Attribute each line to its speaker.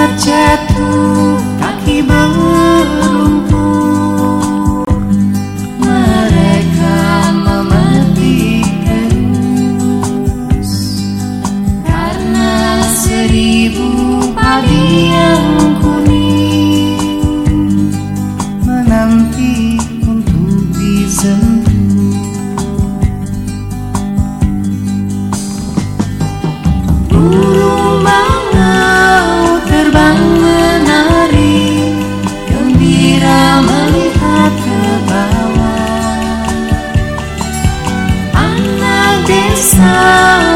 Speaker 1: terjatuh kaki berlumpur mereka memetikan karena seribu padi yang kuning menanti untuk disentuh. sun.